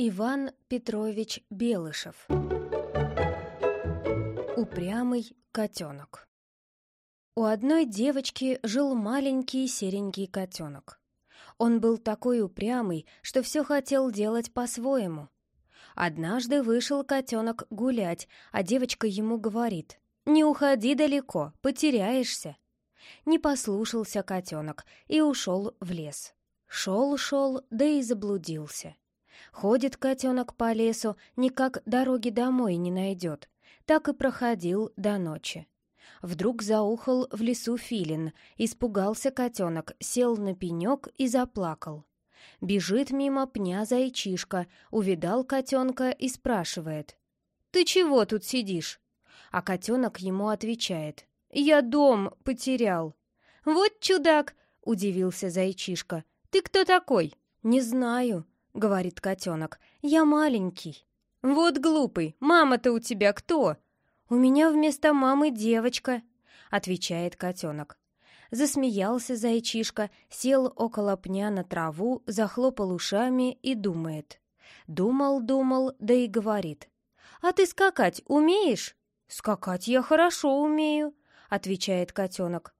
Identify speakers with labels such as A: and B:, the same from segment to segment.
A: Иван Петрович Белышев Упрямый котенок У одной девочки жил маленький серенький котенок. Он был такой упрямый, что все хотел делать по-своему. Однажды вышел котенок гулять, а девочка ему говорит «Не уходи далеко, потеряешься». Не послушался котенок и ушел в лес. Шел-шел, да и заблудился. Ходит котенок по лесу, никак дороги домой не найдет. Так и проходил до ночи. Вдруг заухал в лесу филин, испугался котенок, сел на пенек и заплакал. Бежит мимо пня зайчишка, увидал котенка и спрашивает. «Ты чего тут сидишь?» А котенок ему отвечает. «Я дом потерял». «Вот чудак!» — удивился зайчишка. «Ты кто такой?» «Не знаю», — говорит котенок. «Я маленький». «Вот глупый, мама-то у тебя кто?» «У меня вместо мамы девочка», — отвечает котенок. Засмеялся зайчишка, сел около пня на траву, захлопал ушами и думает. Думал-думал, да и говорит. «А ты скакать умеешь?» «Скакать я хорошо умею», — отвечает котенок.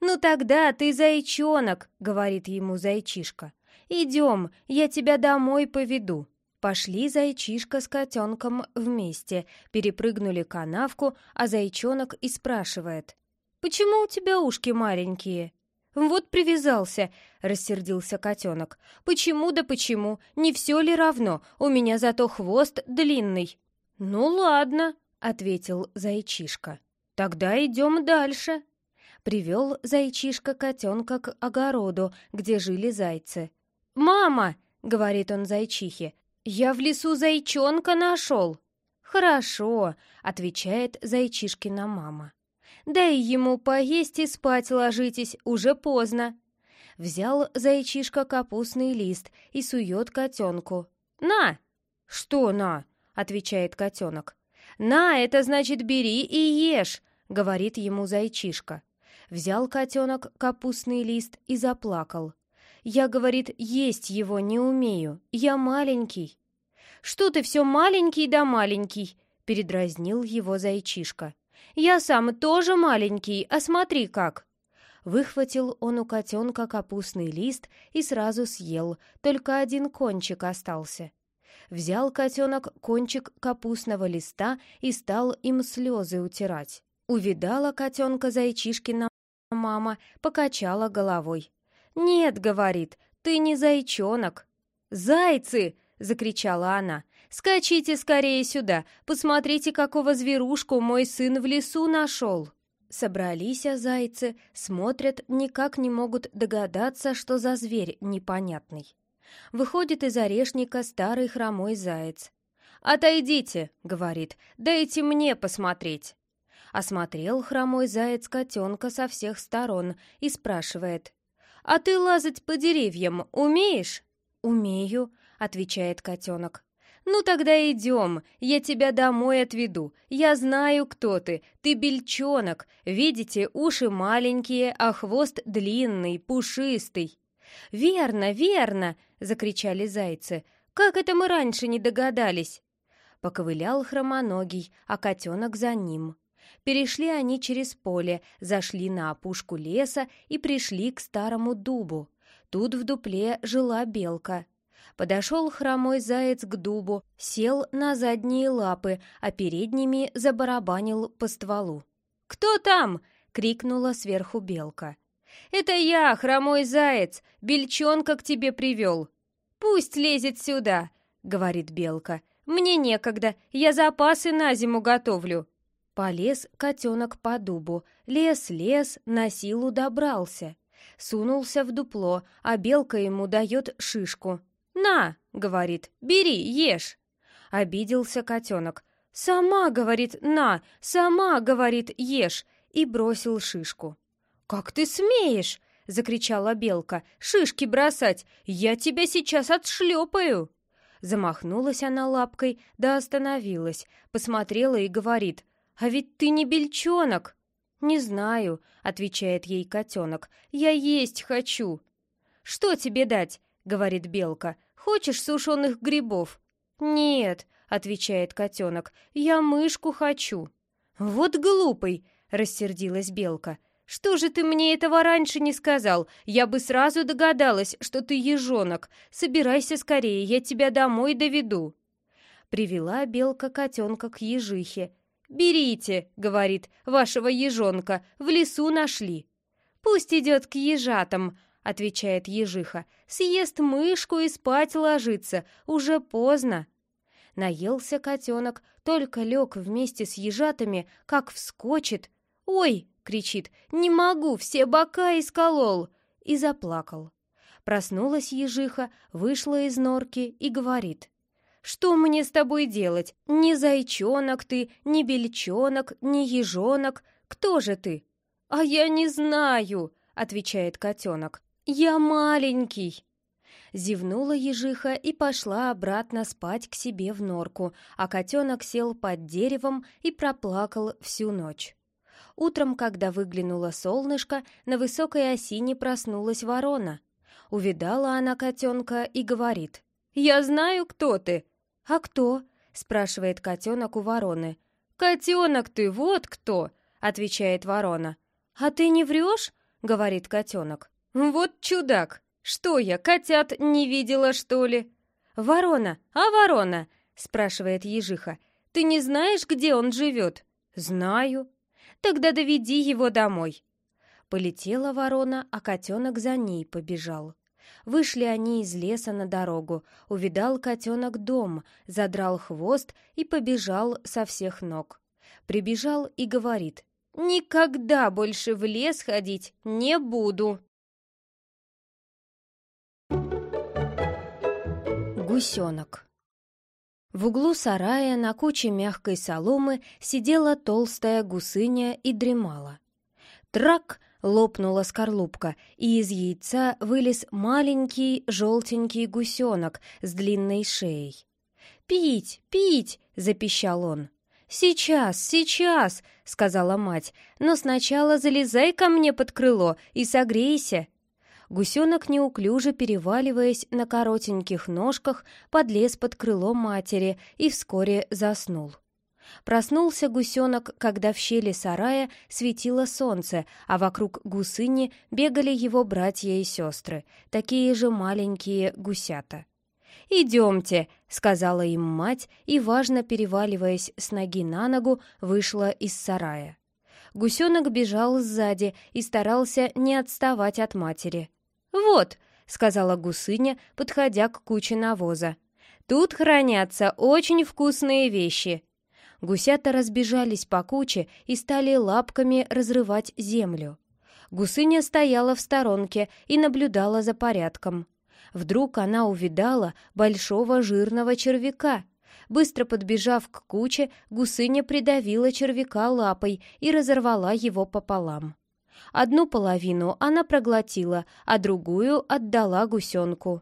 A: «Ну тогда ты зайчонок», — говорит ему зайчишка. «Идем, я тебя домой поведу». Пошли зайчишка с котенком вместе, перепрыгнули канавку, а зайчонок и спрашивает. «Почему у тебя ушки маленькие?» «Вот привязался», — рассердился котенок. «Почему да почему? Не все ли равно? У меня зато хвост длинный». «Ну ладно», — ответил зайчишка. «Тогда идем дальше». Привел зайчишка котенка к огороду, где жили зайцы. «Мама!» — говорит он зайчихе. «Я в лесу зайчонка нашел!» «Хорошо!» — отвечает зайчишкина мама. «Дай ему поесть и спать ложитесь, уже поздно!» Взял зайчишка капустный лист и сует котенку. «На!» «Что на?» — отвечает котенок. «На, это значит бери и ешь!» — говорит ему зайчишка. Взял котенок капустный лист и заплакал. Я, говорит, есть его не умею. Я маленький. Что ты все маленький да маленький? Передразнил его зайчишка. Я сам тоже маленький, а смотри как. Выхватил он у котенка капустный лист и сразу съел, только один кончик остался. Взял котенок кончик капустного листа и стал им слезы утирать. Увидала котенка зайчишкина мама, покачала головой. «Нет», — говорит, — «ты не зайчонок». «Зайцы!» — закричала она. «Скачите скорее сюда, посмотрите, какого зверушку мой сын в лесу нашел!» Собрались а зайцы, смотрят, никак не могут догадаться, что за зверь непонятный. Выходит из орешника старый хромой заяц. «Отойдите!» — говорит. «Дайте мне посмотреть!» Осмотрел хромой заяц котенка со всех сторон и спрашивает. «А ты лазать по деревьям умеешь?» «Умею», — отвечает котенок. «Ну тогда идем, я тебя домой отведу. Я знаю, кто ты. Ты бельчонок. Видите, уши маленькие, а хвост длинный, пушистый». «Верно, верно!» — закричали зайцы. «Как это мы раньше не догадались?» Поковылял хромоногий, а котенок за ним. Перешли они через поле, зашли на опушку леса и пришли к старому дубу. Тут в дупле жила белка. Подошел хромой заяц к дубу, сел на задние лапы, а передними забарабанил по стволу. «Кто там?» — крикнула сверху белка. «Это я, хромой заяц, бельчонка к тебе привел». «Пусть лезет сюда», — говорит белка. «Мне некогда, я запасы на зиму готовлю». Полез котенок по дубу, лес-лес, на силу добрался. Сунулся в дупло, а белка ему дает шишку. «На!» — говорит, «бери, ешь!» Обиделся котенок. «Сама, — говорит, — на! Сама, — говорит, — ешь!» И бросил шишку. «Как ты смеешь?» — закричала белка. «Шишки бросать! Я тебя сейчас отшлепаю!» Замахнулась она лапкой, да остановилась, посмотрела и говорит. «А ведь ты не бельчонок!» «Не знаю», — отвечает ей котенок, — «я есть хочу». «Что тебе дать?» — говорит белка. «Хочешь сушеных грибов?» «Нет», — отвечает котенок, — «я мышку хочу». «Вот глупый!» — рассердилась белка. «Что же ты мне этого раньше не сказал? Я бы сразу догадалась, что ты ежонок. Собирайся скорее, я тебя домой доведу». Привела белка котенка к ежихе. «Берите», — говорит, — «вашего ежонка, в лесу нашли». «Пусть идет к ежатам», — отвечает ежиха. «Съест мышку и спать ложится, уже поздно». Наелся котенок, только лег вместе с ежатами, как вскочит. «Ой!» — кричит. «Не могу, все бока исколол!» И заплакал. Проснулась ежиха, вышла из норки и говорит. «Что мне с тобой делать? Ни зайчонок ты, ни бельчонок, ни ежонок. Кто же ты?» «А я не знаю», — отвечает котенок. «Я маленький». Зевнула ежиха и пошла обратно спать к себе в норку, а котенок сел под деревом и проплакал всю ночь. Утром, когда выглянуло солнышко, на высокой осине проснулась ворона. Увидала она котенка и говорит, «Я знаю, кто ты». «А кто?» — спрашивает котенок у вороны. «Котенок ты, вот кто!» — отвечает ворона. «А ты не врешь?» — говорит котенок. «Вот чудак!» «Что я, котят не видела, что ли?» «Ворона, а ворона?» — спрашивает ежиха. «Ты не знаешь, где он живет?» «Знаю». «Тогда доведи его домой». Полетела ворона, а котенок за ней побежал. Вышли они из леса на дорогу. Увидал котенок дом, задрал хвост и побежал со всех ног. Прибежал и говорит, «Никогда больше в лес ходить не буду». Гусенок. В углу сарая на куче мягкой соломы сидела толстая гусыня и дремала. Трак! Лопнула скорлупка, и из яйца вылез маленький желтенький гусенок с длинной шеей. «Пить, пить!» — запищал он. «Сейчас, сейчас!» — сказала мать. «Но сначала залезай ко мне под крыло и согрейся!» Гусенок, неуклюже переваливаясь на коротеньких ножках, подлез под крыло матери и вскоре заснул. Проснулся гусенок, когда в щели сарая светило солнце, а вокруг гусыни бегали его братья и сестры, такие же маленькие гусята. «Идемте», — сказала им мать и, важно переваливаясь с ноги на ногу, вышла из сарая. Гусенок бежал сзади и старался не отставать от матери. «Вот», — сказала гусыня, подходя к куче навоза. «Тут хранятся очень вкусные вещи». Гусята разбежались по куче и стали лапками разрывать землю. Гусыня стояла в сторонке и наблюдала за порядком. Вдруг она увидала большого жирного червяка. Быстро подбежав к куче, гусыня придавила червяка лапой и разорвала его пополам. Одну половину она проглотила, а другую отдала гусенку.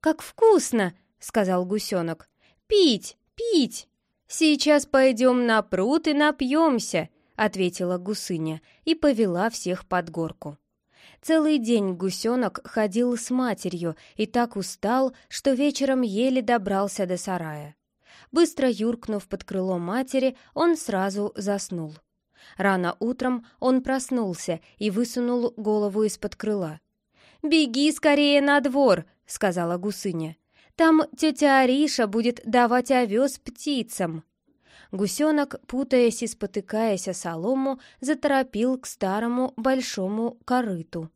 A: «Как вкусно!» — сказал гусенок. «Пить, пить!» «Сейчас пойдем на пруд и напьемся!» — ответила гусыня и повела всех под горку. Целый день гусенок ходил с матерью и так устал, что вечером еле добрался до сарая. Быстро юркнув под крыло матери, он сразу заснул. Рано утром он проснулся и высунул голову из-под крыла. «Беги скорее на двор», — сказала гусыня. «Там тетя Ариша будет давать овес птицам». Гусенок, путаясь и спотыкаясь о солому, заторопил к старому большому корыту.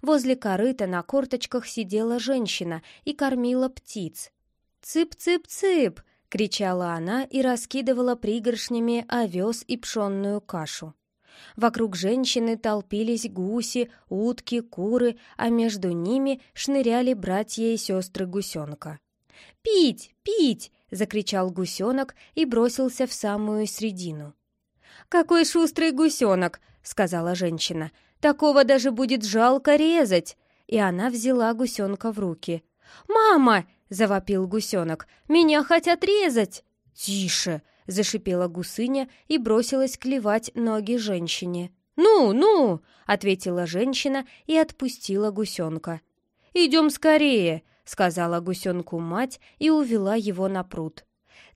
A: Возле корыта на корточках сидела женщина и кормила птиц. «Цып-цып-цып!» — кричала она и раскидывала пригоршнями овес и пшенную кашу. Вокруг женщины толпились гуси, утки, куры, а между ними шныряли братья и сестры гусенка. «Пить! Пить!» — закричал гусенок и бросился в самую середину. «Какой шустрый гусенок!» — сказала женщина. «Такого даже будет жалко резать!» И она взяла гусенка в руки. «Мама!» — завопил гусенок. «Меня хотят резать!» «Тише!» — зашипела гусыня и бросилась клевать ноги женщине. «Ну, ну!» — ответила женщина и отпустила гусенка. «Идем скорее!» — сказала гусенку мать и увела его на пруд.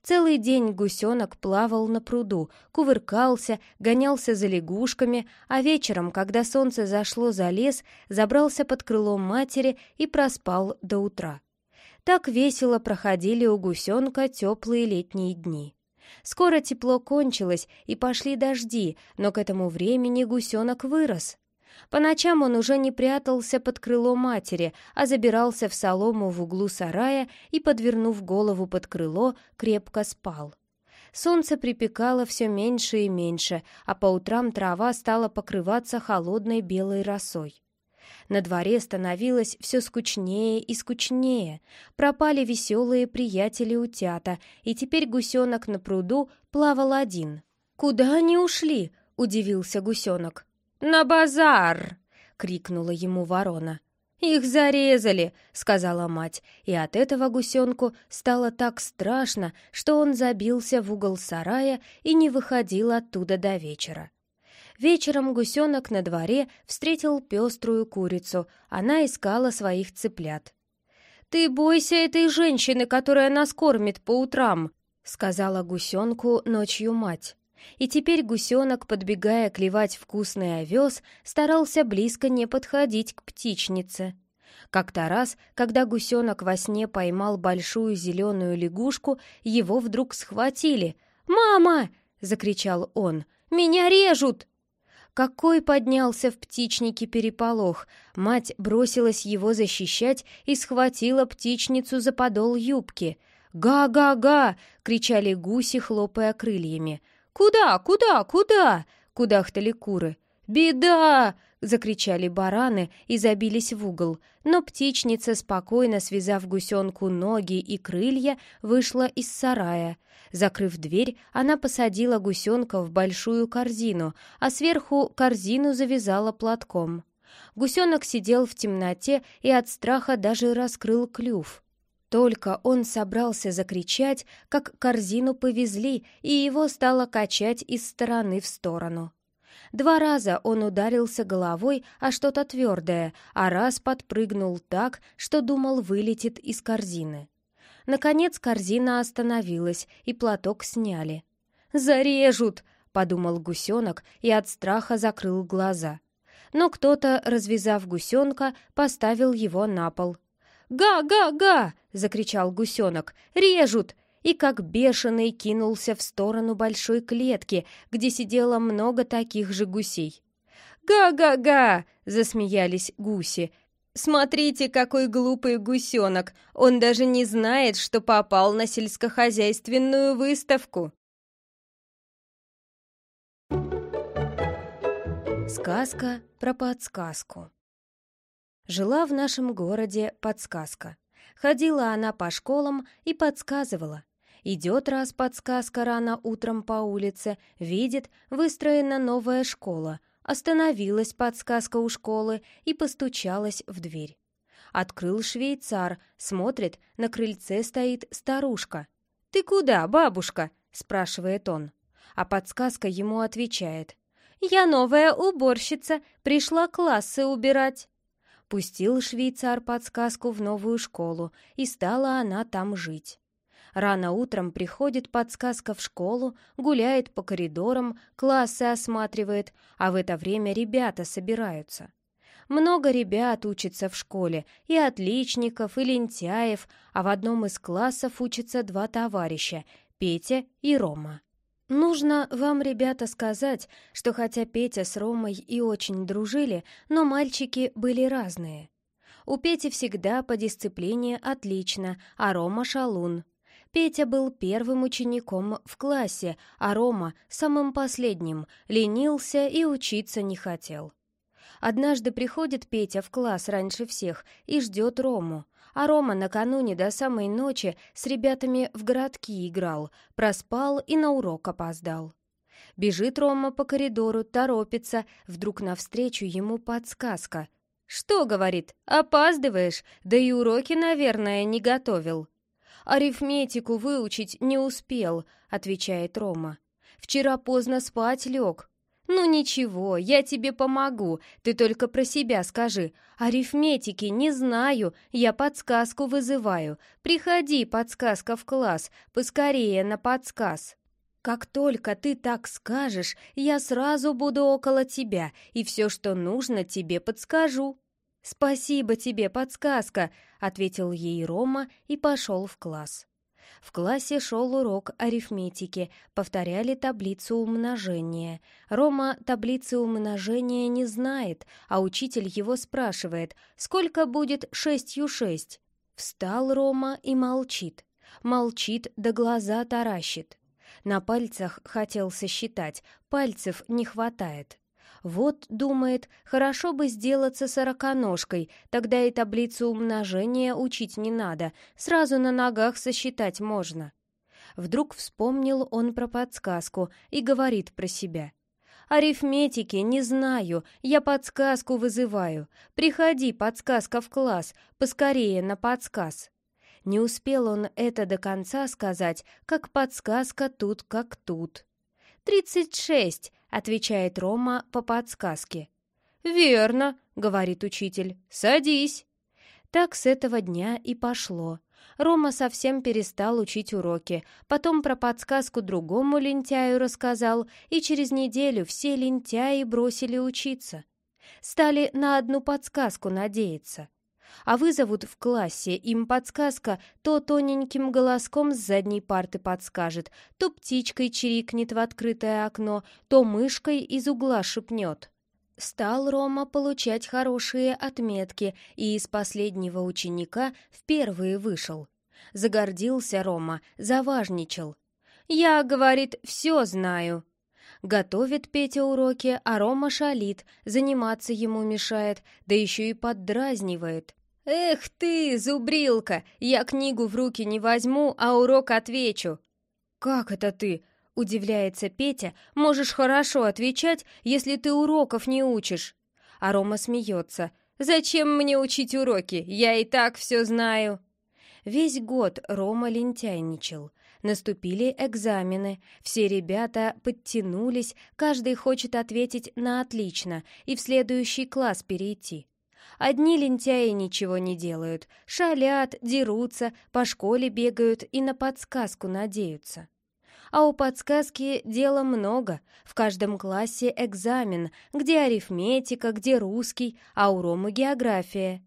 A: Целый день гусенок плавал на пруду, кувыркался, гонялся за лягушками, а вечером, когда солнце зашло за лес, забрался под крыло матери и проспал до утра. Так весело проходили у гусенка теплые летние дни. Скоро тепло кончилось, и пошли дожди, но к этому времени гусенок вырос. По ночам он уже не прятался под крыло матери, а забирался в солому в углу сарая и, подвернув голову под крыло, крепко спал. Солнце припекало все меньше и меньше, а по утрам трава стала покрываться холодной белой росой. На дворе становилось все скучнее и скучнее. Пропали веселые приятели утята, и теперь гусенок на пруду плавал один. «Куда они ушли?» — удивился гусенок. «На базар!» — крикнула ему ворона. «Их зарезали!» — сказала мать, и от этого гусенку стало так страшно, что он забился в угол сарая и не выходил оттуда до вечера. Вечером гусенок на дворе встретил пеструю курицу, она искала своих цыплят. «Ты бойся этой женщины, которая нас кормит по утрам!» — сказала гусенку ночью мать. И теперь гусенок, подбегая клевать вкусный овес, старался близко не подходить к птичнице. Как-то раз, когда гусенок во сне поймал большую зеленую лягушку, его вдруг схватили. «Мама!» — закричал он. «Меня режут!» Какой поднялся в птичнике переполох! Мать бросилась его защищать и схватила птичницу за подол юбки. «Га-га-га!» — кричали гуси, хлопая крыльями. «Куда? Куда? Куда?» — кудахтали куры. «Беда!» — закричали бараны и забились в угол, но птичница, спокойно связав гусенку ноги и крылья, вышла из сарая. Закрыв дверь, она посадила гусенка в большую корзину, а сверху корзину завязала платком. Гусенок сидел в темноте и от страха даже раскрыл клюв. Только он собрался закричать, как корзину повезли, и его стало качать из стороны в сторону. Два раза он ударился головой о что-то твердое, а раз подпрыгнул так, что думал вылетит из корзины. Наконец корзина остановилась, и платок сняли. «Зарежут!» — подумал гусенок и от страха закрыл глаза. Но кто-то, развязав гусенка, поставил его на пол — «Га-га-га!» — закричал гусенок. «Режут!» И как бешеный кинулся в сторону большой клетки, где сидело много таких же гусей. «Га-га-га!» — засмеялись гуси. «Смотрите, какой глупый гусенок! Он даже не знает, что попал на сельскохозяйственную выставку!» Сказка про подсказку Жила в нашем городе подсказка. Ходила она по школам и подсказывала. Идет раз подсказка рано утром по улице, видит, выстроена новая школа. Остановилась подсказка у школы и постучалась в дверь. Открыл швейцар, смотрит, на крыльце стоит старушка. «Ты куда, бабушка?» — спрашивает он. А подсказка ему отвечает. «Я новая уборщица, пришла классы убирать». Пустил швейцар подсказку в новую школу, и стала она там жить. Рано утром приходит подсказка в школу, гуляет по коридорам, классы осматривает, а в это время ребята собираются. Много ребят учатся в школе, и отличников, и лентяев, а в одном из классов учатся два товарища — Петя и Рома. Нужно вам, ребята, сказать, что хотя Петя с Ромой и очень дружили, но мальчики были разные. У Пети всегда по дисциплине отлично, а Рома — шалун. Петя был первым учеником в классе, а Рома — самым последним, ленился и учиться не хотел. Однажды приходит Петя в класс раньше всех и ждет Рому, а Рома накануне до самой ночи с ребятами в городки играл, проспал и на урок опоздал. Бежит Рома по коридору, торопится, вдруг навстречу ему подсказка. «Что, — говорит, — опаздываешь, да и уроки, наверное, не готовил». «Арифметику выучить не успел», — отвечает Рома. «Вчера поздно спать лег». «Ну ничего, я тебе помогу, ты только про себя скажи. Арифметики не знаю, я подсказку вызываю. Приходи, подсказка в класс, поскорее на подсказ». «Как только ты так скажешь, я сразу буду около тебя, и все, что нужно, тебе подскажу». «Спасибо тебе, подсказка», — ответил ей Рома и пошел в класс. В классе шел урок арифметики, повторяли таблицу умножения. Рома таблицы умножения не знает, а учитель его спрашивает, сколько будет шестью шесть. Встал Рома и молчит. Молчит, да глаза таращит. На пальцах хотел сосчитать, пальцев не хватает. Вот, думает, хорошо бы сделаться сороконожкой, тогда и таблицу умножения учить не надо, сразу на ногах сосчитать можно. Вдруг вспомнил он про подсказку и говорит про себя. «Арифметики не знаю, я подсказку вызываю. Приходи, подсказка в класс, поскорее на подсказ». Не успел он это до конца сказать, как подсказка тут как тут. «Тридцать шесть», — отвечает Рома по подсказке. «Верно», — говорит учитель, — «садись». Так с этого дня и пошло. Рома совсем перестал учить уроки, потом про подсказку другому лентяю рассказал, и через неделю все лентяи бросили учиться. Стали на одну подсказку надеяться а вызовут в классе, им подсказка то тоненьким голоском с задней парты подскажет, то птичкой чирикнет в открытое окно, то мышкой из угла шепнет. Стал Рома получать хорошие отметки и из последнего ученика впервые вышел. Загордился Рома, заважничал. «Я, — говорит, — все знаю». Готовит Петя уроки, а Рома шалит, заниматься ему мешает, да еще и поддразнивает. «Эх ты, зубрилка! Я книгу в руки не возьму, а урок отвечу!» «Как это ты?» — удивляется Петя. «Можешь хорошо отвечать, если ты уроков не учишь!» А Рома смеется. «Зачем мне учить уроки? Я и так все знаю!» Весь год Рома лентяйничал. Наступили экзамены, все ребята подтянулись, каждый хочет ответить на «отлично» и в следующий класс перейти. Одни лентяи ничего не делают, шалят, дерутся, по школе бегают и на подсказку надеются. А у подсказки дела много. В каждом классе экзамен, где арифметика, где русский, а у Ромы география.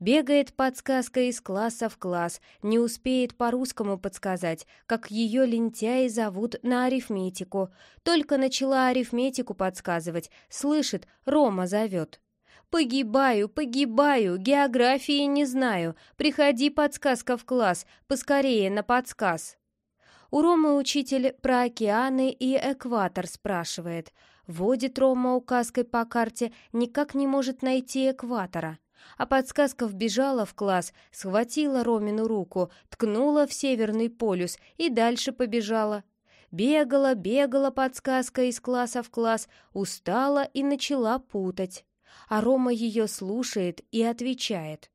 A: Бегает подсказка из класса в класс, не успеет по-русскому подсказать, как ее лентяи зовут на арифметику. Только начала арифметику подсказывать, слышит, Рома зовет. «Погибаю, погибаю, географии не знаю. Приходи, подсказка в класс, поскорее на подсказ». У Ромы учитель про океаны и экватор спрашивает. Водит Рома указкой по карте, никак не может найти экватора. А подсказка вбежала в класс, схватила Ромину руку, ткнула в Северный полюс и дальше побежала. Бегала, бегала подсказка из класса в класс, устала и начала путать а Рома ее слушает и отвечает.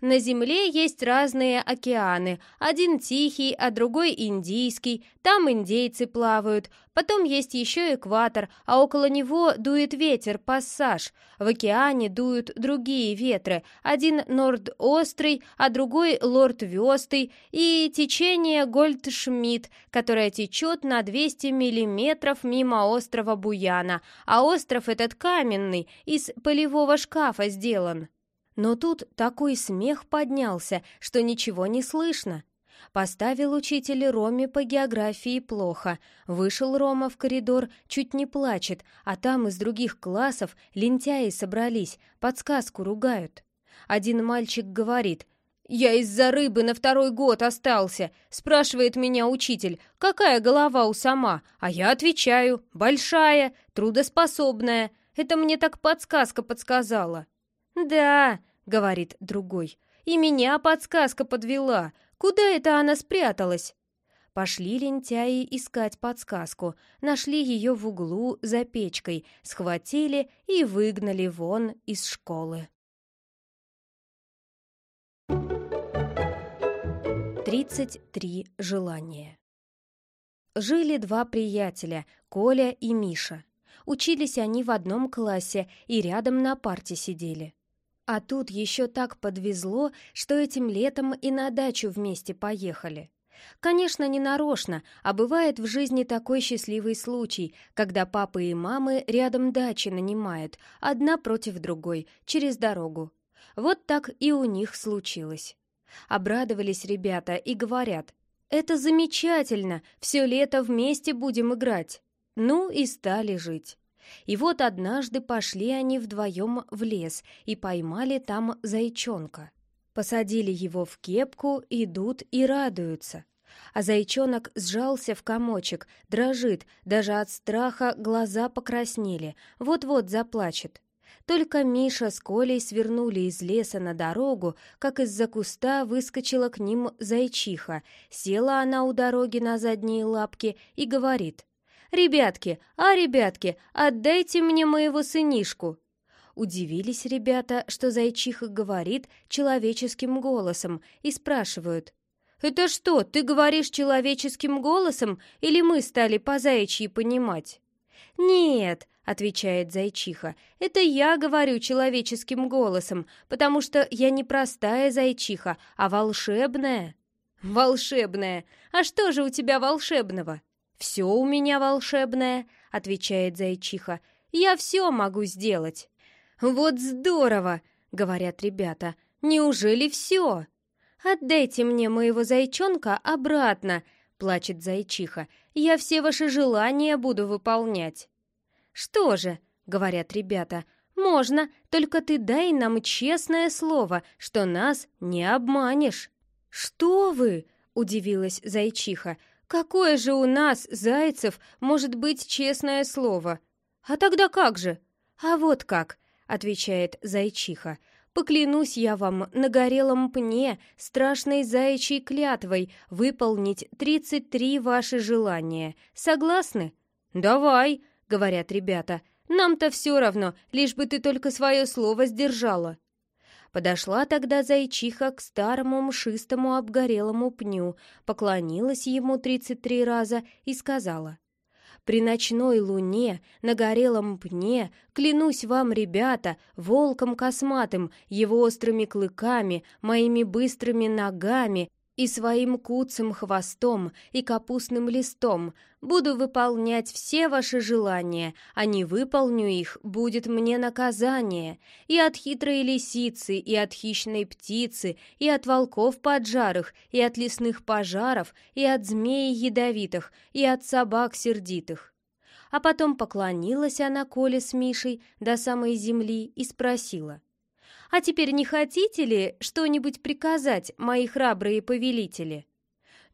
A: На Земле есть разные океаны. Один тихий, а другой индийский. Там индейцы плавают. Потом есть еще экватор, а около него дует ветер, пассаж. В океане дуют другие ветры. Один норд-острый, а другой лорд-вестый. И течение Гольдшмидт, которое течет на 200 миллиметров мимо острова Буяна. А остров этот каменный, из полевого шкафа сделан. Но тут такой смех поднялся, что ничего не слышно. Поставил учитель Роме по географии плохо. Вышел Рома в коридор, чуть не плачет, а там из других классов лентяи собрались, подсказку ругают. Один мальчик говорит, «Я из-за рыбы на второй год остался», спрашивает меня учитель, «Какая голова у сама?» А я отвечаю, «Большая, трудоспособная». Это мне так подсказка подсказала. «Да», — говорит другой, — «и меня подсказка подвела. Куда это она спряталась?» Пошли лентяи искать подсказку, нашли ее в углу за печкой, схватили и выгнали вон из школы. Тридцать три желания Жили два приятеля, Коля и Миша. Учились они в одном классе и рядом на парте сидели. А тут еще так подвезло, что этим летом и на дачу вместе поехали. Конечно, не нарочно, а бывает в жизни такой счастливый случай, когда папы и мамы рядом дачи нанимают, одна против другой, через дорогу. Вот так и у них случилось. Обрадовались ребята и говорят, «Это замечательно, все лето вместе будем играть». Ну и стали жить. И вот однажды пошли они вдвоем в лес и поймали там зайчонка. Посадили его в кепку, идут и радуются. А зайчонок сжался в комочек, дрожит, даже от страха глаза покраснели, вот-вот заплачет. Только Миша с Колей свернули из леса на дорогу, как из-за куста выскочила к ним зайчиха. Села она у дороги на задние лапки и говорит. «Ребятки, а, ребятки, отдайте мне моего сынишку!» Удивились ребята, что зайчиха говорит человеческим голосом, и спрашивают. «Это что, ты говоришь человеческим голосом, или мы стали по заячьи понимать?» «Нет», — отвечает зайчиха, — «это я говорю человеческим голосом, потому что я не простая зайчиха, а волшебная». «Волшебная? А что же у тебя волшебного?» «Все у меня волшебное», — отвечает зайчиха. «Я все могу сделать». «Вот здорово!» — говорят ребята. «Неужели все?» «Отдайте мне моего зайчонка обратно!» — плачет зайчиха. «Я все ваши желания буду выполнять». «Что же?» — говорят ребята. «Можно, только ты дай нам честное слово, что нас не обманешь». «Что вы?» — удивилась зайчиха. «Какое же у нас, зайцев, может быть честное слово?» «А тогда как же?» «А вот как», — отвечает зайчиха. «Поклянусь я вам на горелом пне страшной заячьей клятвой выполнить тридцать три ваши желания. Согласны?» «Давай», — говорят ребята. «Нам-то все равно, лишь бы ты только свое слово сдержала». Подошла тогда зайчиха к старому мшистому обгорелому пню, поклонилась ему тридцать три раза и сказала. «При ночной луне на горелом пне, клянусь вам, ребята, волком косматым, его острыми клыками, моими быстрыми ногами и своим куцым хвостом и капустным листом буду выполнять все ваши желания, а не выполню их, будет мне наказание. И от хитрой лисицы, и от хищной птицы, и от волков поджарых, и от лесных пожаров, и от змей ядовитых, и от собак сердитых». А потом поклонилась она Коле с Мишей до самой земли и спросила. А теперь не хотите ли что-нибудь приказать, мои храбрые повелители?»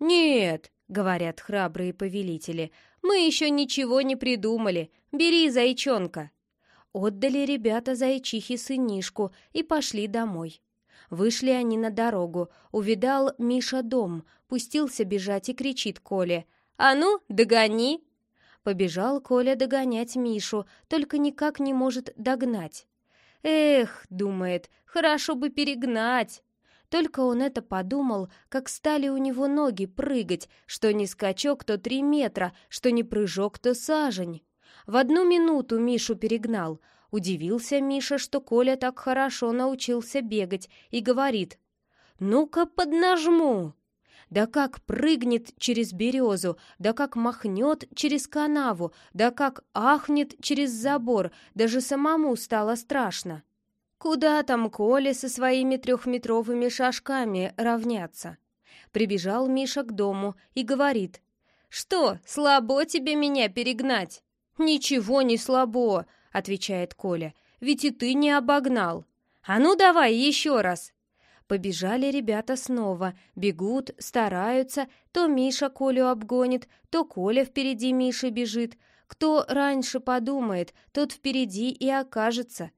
A: «Нет», — говорят храбрые повелители, — «мы еще ничего не придумали. Бери зайчонка». Отдали ребята зайчихе сынишку и пошли домой. Вышли они на дорогу. Увидал Миша дом, пустился бежать и кричит Коле. «А ну, догони!» Побежал Коля догонять Мишу, только никак не может догнать. «Эх», — думает, — «хорошо бы перегнать». Только он это подумал, как стали у него ноги прыгать, что не скачок, то три метра, что не прыжок, то сажень. В одну минуту Мишу перегнал. Удивился Миша, что Коля так хорошо научился бегать, и говорит, «Ну-ка поднажму!» Да как прыгнет через березу, да как махнет через канаву, да как ахнет через забор, даже самому стало страшно. Куда там Коля со своими трехметровыми шажками равняться? Прибежал Миша к дому и говорит, «Что, слабо тебе меня перегнать?» «Ничего не слабо», — отвечает Коля, «ведь и ты не обогнал». «А ну давай еще раз!» Побежали ребята снова, бегут, стараются, то Миша Колю обгонит, то Коля впереди Миши бежит. Кто раньше подумает, тот впереди и окажется.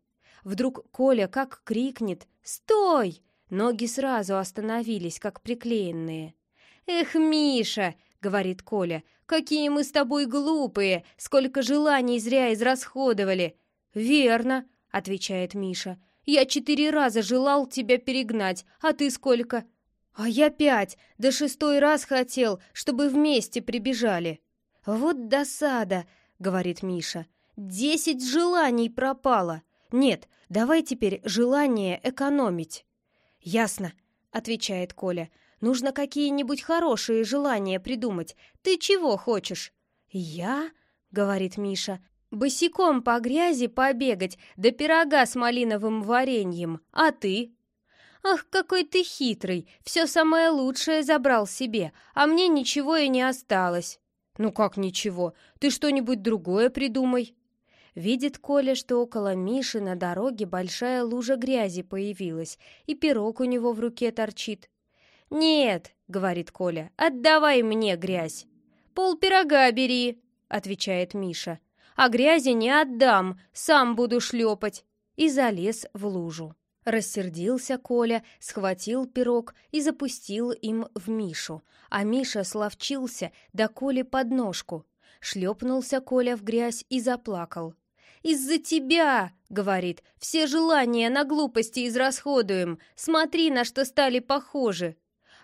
A: Вдруг Коля как крикнет «Стой!» Ноги сразу остановились, как приклеенные. «Эх, Миша!» — говорит Коля. «Какие мы с тобой глупые! Сколько желаний зря израсходовали!» «Верно!» — отвечает Миша. Я четыре раза желал тебя перегнать, а ты сколько?» «А я пять, да шестой раз хотел, чтобы вместе прибежали». «Вот досада», — говорит Миша. Десять желаний пропало! Нет, давай теперь желание экономить!» «Ясно», — отвечает Коля. «Нужно какие-нибудь хорошие желания придумать. Ты чего хочешь?» «Я?» — говорит Миша. «Босиком по грязи побегать, да пирога с малиновым вареньем. А ты?» «Ах, какой ты хитрый! Все самое лучшее забрал себе, а мне ничего и не осталось». «Ну как ничего? Ты что-нибудь другое придумай». Видит Коля, что около Миши на дороге большая лужа грязи появилась, и пирог у него в руке торчит. «Нет», — говорит Коля, — «отдавай мне грязь». «Пол пирога бери», — отвечает Миша. «А грязи не отдам, сам буду шлепать». И залез в лужу. Рассердился Коля, схватил пирог и запустил им в Мишу, а Миша словчился до Коли под ножку. Шлепнулся Коля в грязь и заплакал. «Из-за тебя!» — говорит. «Все желания на глупости израсходуем. Смотри, на что стали похожи!»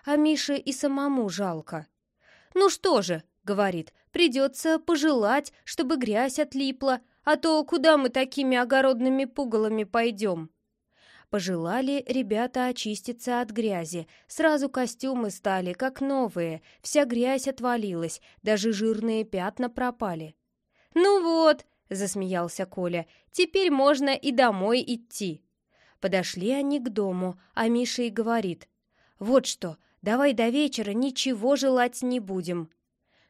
A: А Мише и самому жалко. «Ну что же?» — говорит. «Придется пожелать, чтобы грязь отлипла, а то куда мы такими огородными пугалами пойдем?» Пожелали ребята очиститься от грязи. Сразу костюмы стали, как новые. Вся грязь отвалилась, даже жирные пятна пропали. «Ну вот», засмеялся Коля. «Теперь можно и домой идти». Подошли они к дому, а Миша и говорит. «Вот что, давай до вечера ничего желать не будем».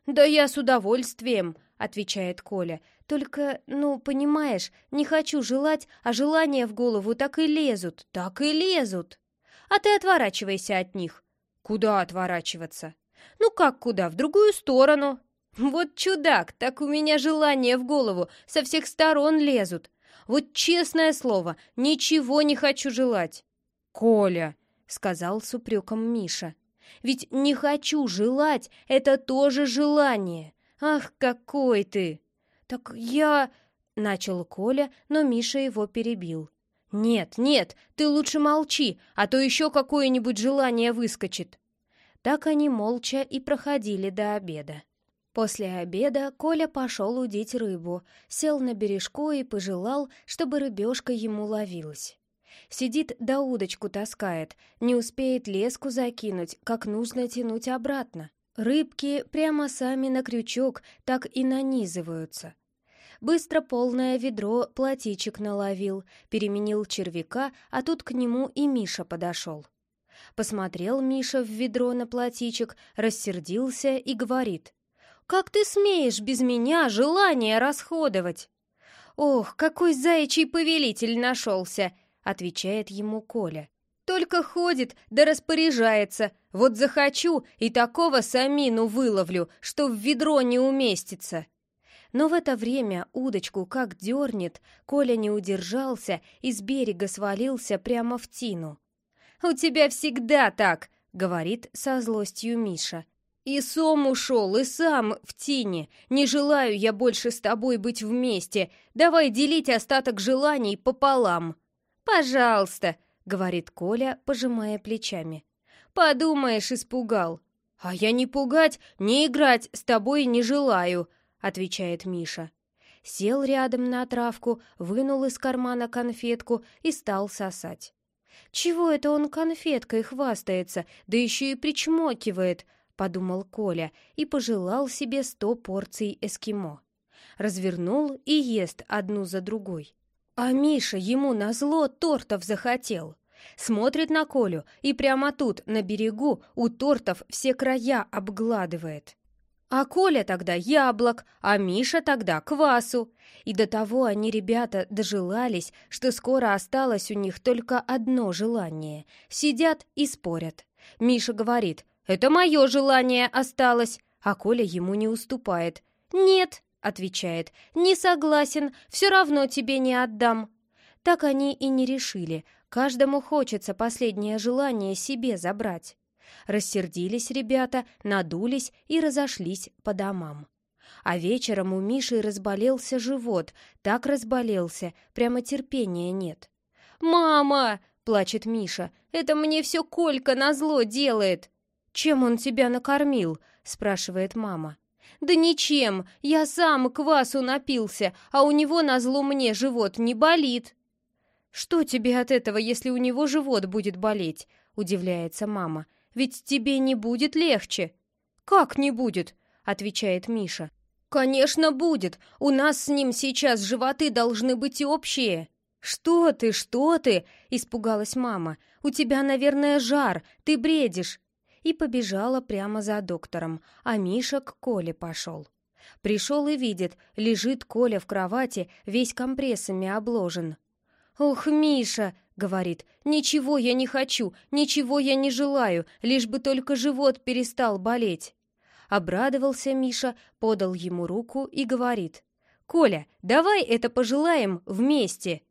A: «Да я с удовольствием», — отвечает Коля. «Только, ну, понимаешь, не хочу желать, а желания в голову так и лезут, так и лезут. А ты отворачивайся от них». «Куда отворачиваться?» «Ну как куда? В другую сторону». Вот чудак, так у меня желания в голову со всех сторон лезут. Вот честное слово, ничего не хочу желать. Коля, сказал с упреком Миша. Ведь не хочу желать — это тоже желание. Ах, какой ты! Так я... Начал Коля, но Миша его перебил. «Нет, нет, ты лучше молчи, а то еще какое-нибудь желание выскочит». Так они молча и проходили до обеда. После обеда Коля пошел удить рыбу, сел на бережку и пожелал, чтобы рыбешка ему ловилась. Сидит да удочку таскает, не успеет леску закинуть, как нужно тянуть обратно. Рыбки прямо сами на крючок так и нанизываются. Быстро полное ведро платичек наловил, переменил червяка, а тут к нему и Миша подошел. Посмотрел Миша в ведро на платичек, рассердился и говорит — как ты смеешь без меня желание расходовать?» «Ох, какой заячий повелитель нашелся!» — отвечает ему Коля. «Только ходит да распоряжается. Вот захочу и такого самину выловлю, что в ведро не уместится». Но в это время удочку как дернет, Коля не удержался и с берега свалился прямо в тину. «У тебя всегда так!» — говорит со злостью Миша. И Сом ушел, и сам в тени. Не желаю я больше с тобой быть вместе. Давай делить остаток желаний пополам. Пожалуйста, говорит Коля, пожимая плечами. Подумаешь, испугал. А я не пугать, не играть с тобой не желаю, отвечает Миша. Сел рядом на травку, вынул из кармана конфетку и стал сосать. Чего это он конфеткой хвастается, да еще и причмокивает, подумал Коля и пожелал себе сто порций эскимо. Развернул и ест одну за другой. А Миша ему назло тортов захотел. Смотрит на Колю и прямо тут, на берегу, у тортов все края обгладывает. А Коля тогда яблок, а Миша тогда квасу. И до того они, ребята, дожелались, что скоро осталось у них только одно желание. Сидят и спорят. Миша говорит, это мое желание осталось, а Коля ему не уступает. «Нет», — отвечает, — «не согласен, все равно тебе не отдам». Так они и не решили. Каждому хочется последнее желание себе забрать. Рассердились ребята, надулись и разошлись по домам. А вечером у Миши разболелся живот, так разболелся, прямо терпения нет. «Мама!» — плачет Миша. «Это мне все Колька назло делает!» «Чем он тебя накормил?» — спрашивает мама. «Да ничем, я сам квасу напился, а у него назло мне живот не болит». «Что тебе от этого, если у него живот будет болеть?» — удивляется мама. «Ведь тебе не будет легче». «Как не будет?» — отвечает Миша. «Конечно будет! У нас с ним сейчас животы должны быть общие!» «Что ты, что ты?» — испугалась мама. «У тебя, наверное, жар, ты бредишь!» И побежала прямо за доктором, а Миша к Коле пошел. Пришел и видит, лежит Коля в кровати, весь компрессами обложен. «Ох, Миша!» — говорит. «Ничего я не хочу, ничего я не желаю, лишь бы только живот перестал болеть». Обрадовался Миша, подал ему руку и говорит. «Коля, давай это пожелаем вместе!»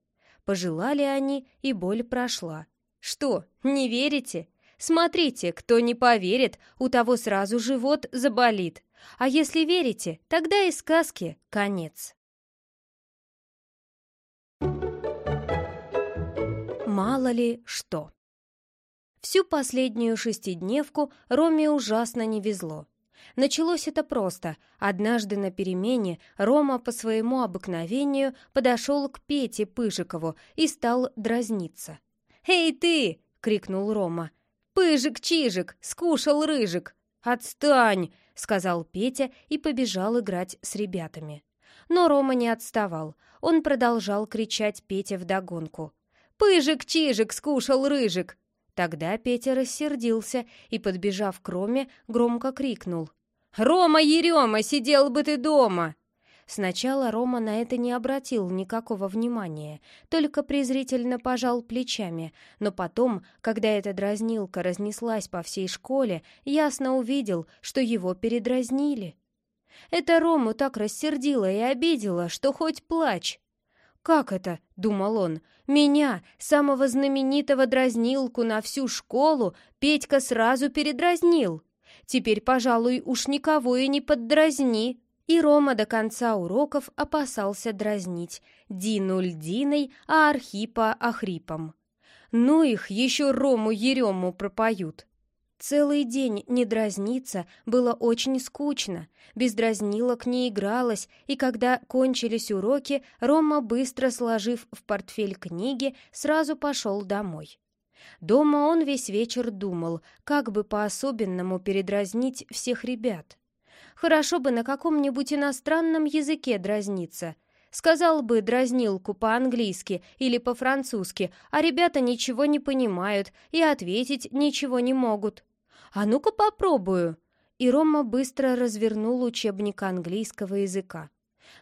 A: Пожелали они, и боль прошла. «Что, не верите? Смотрите, кто не поверит, у того сразу живот заболит. А если верите, тогда и сказки конец». Мало ли что. Всю последнюю шестидневку Роме ужасно не везло. Началось это просто. Однажды на перемене Рома по своему обыкновению подошел к Пете Пыжикову и стал дразниться. «Эй ты!» — крикнул Рома. «Пыжик-чижик! Скушал рыжик!» «Отстань!» — сказал Петя и побежал играть с ребятами. Но Рома не отставал. Он продолжал кричать Пете вдогонку. «Пыжик-чижик! Скушал рыжик!» Тогда Петя рассердился и, подбежав к Роме, громко крикнул. «Рома-ерема, сидел бы ты дома!» Сначала Рома на это не обратил никакого внимания, только презрительно пожал плечами, но потом, когда эта дразнилка разнеслась по всей школе, ясно увидел, что его передразнили. Это Рому так рассердило и обидело, что хоть плачь. «Как это?» — думал он. «Меня, самого знаменитого дразнилку на всю школу, Петька сразу передразнил!» Теперь, пожалуй, уж никого и не поддразни. И Рома до конца уроков опасался дразнить Дину льдиной, а Архипа охрипом. Ну их еще Рому-ерему пропоют. Целый день не дразниться было очень скучно, без дразнилок не игралось, и когда кончились уроки, Рома, быстро сложив в портфель книги, сразу пошел домой. Дома он весь вечер думал, как бы по-особенному передразнить всех ребят. Хорошо бы на каком-нибудь иностранном языке дразниться. Сказал бы дразнилку по-английски или по-французски, а ребята ничего не понимают и ответить ничего не могут. «А ну-ка попробую!» И Рома быстро развернул учебник английского языка.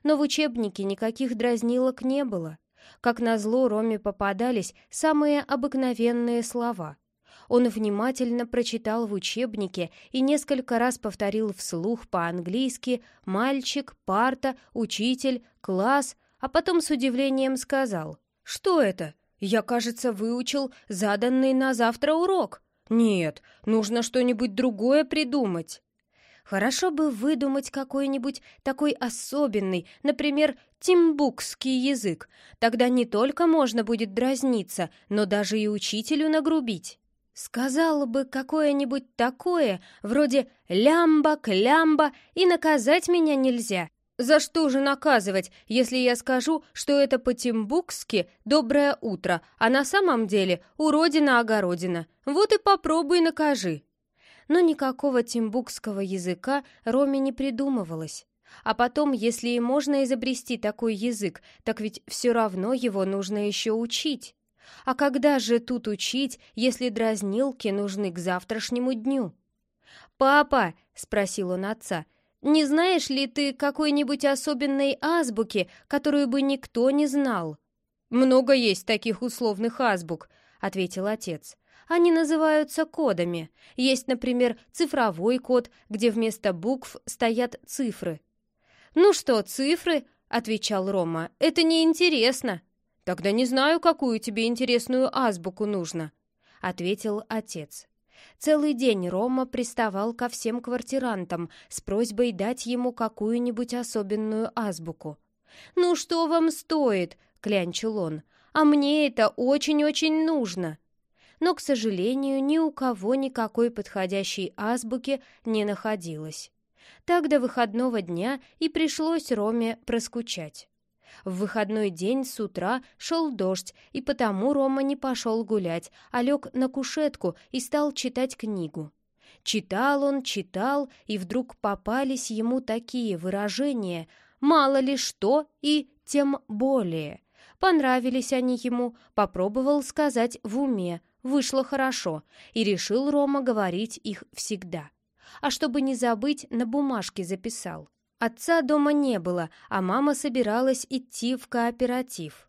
A: Но в учебнике никаких дразнилок не было. Как назло Роме попадались самые обыкновенные слова. Он внимательно прочитал в учебнике и несколько раз повторил вслух по-английски «мальчик», «парта», «учитель», «класс», а потом с удивлением сказал «Что это? Я, кажется, выучил заданный на завтра урок. Нет, нужно что-нибудь другое придумать». Хорошо бы выдумать какой-нибудь такой особенный, например, тимбукский язык. Тогда не только можно будет дразниться, но даже и учителю нагрубить. Сказала бы какое-нибудь такое, вроде «лямба, клямба» и наказать меня нельзя. За что же наказывать, если я скажу, что это по-тимбукски «доброе утро», а на самом деле «уродина-огородина»? Вот и попробуй накажи но никакого тимбукского языка Роме не придумывалось. А потом, если и можно изобрести такой язык, так ведь все равно его нужно еще учить. А когда же тут учить, если дразнилки нужны к завтрашнему дню? «Папа», — спросил он отца, — «не знаешь ли ты какой-нибудь особенной азбуки, которую бы никто не знал?» «Много есть таких условных азбук», — ответил отец. Они называются кодами. Есть, например, цифровой код, где вместо букв стоят цифры. «Ну что, цифры?» — отвечал Рома. «Это неинтересно». «Тогда не знаю, какую тебе интересную азбуку нужно», — ответил отец. Целый день Рома приставал ко всем квартирантам с просьбой дать ему какую-нибудь особенную азбуку. «Ну что вам стоит?» — клянчил он. «А мне это очень-очень нужно» но, к сожалению, ни у кого никакой подходящей азбуки не находилось. Так до выходного дня и пришлось Роме проскучать. В выходной день с утра шел дождь, и потому Рома не пошел гулять, а лег на кушетку и стал читать книгу. Читал он, читал, и вдруг попались ему такие выражения «мало ли что» и «тем более». Понравились они ему, попробовал сказать в уме, вышло хорошо, и решил Рома говорить их всегда. А чтобы не забыть, на бумажке записал. Отца дома не было, а мама собиралась идти в кооператив.